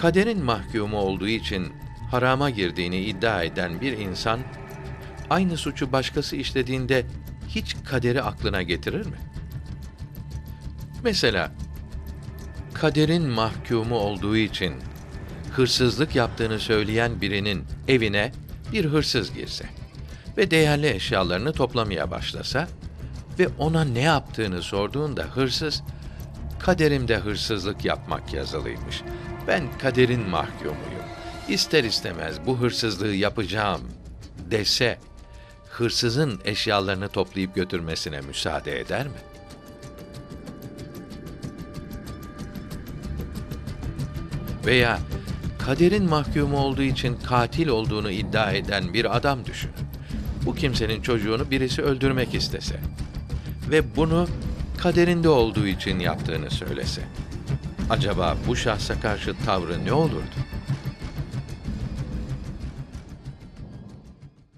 Kaderin mahkumu olduğu için harama girdiğini iddia eden bir insan aynı suçu başkası işlediğinde hiç kaderi aklına getirir mi? Mesela kaderin mahkumu olduğu için hırsızlık yaptığını söyleyen birinin evine bir hırsız girse ve değerli eşyalarını toplamaya başlasa ve ona ne yaptığını sorduğunda hırsız kaderimde hırsızlık yapmak yazılıymış. Ben kaderin mahkumuyum. İster istemez bu hırsızlığı yapacağım dese hırsızın eşyalarını toplayıp götürmesine müsaade eder mi? Veya kaderin mahkumu olduğu için katil olduğunu iddia eden bir adam düşünün. Bu kimsenin çocuğunu birisi öldürmek istese ve bunu kaderinde olduğu için yaptığını söylese. Acaba bu şahsa karşı tavrı ne olurdu?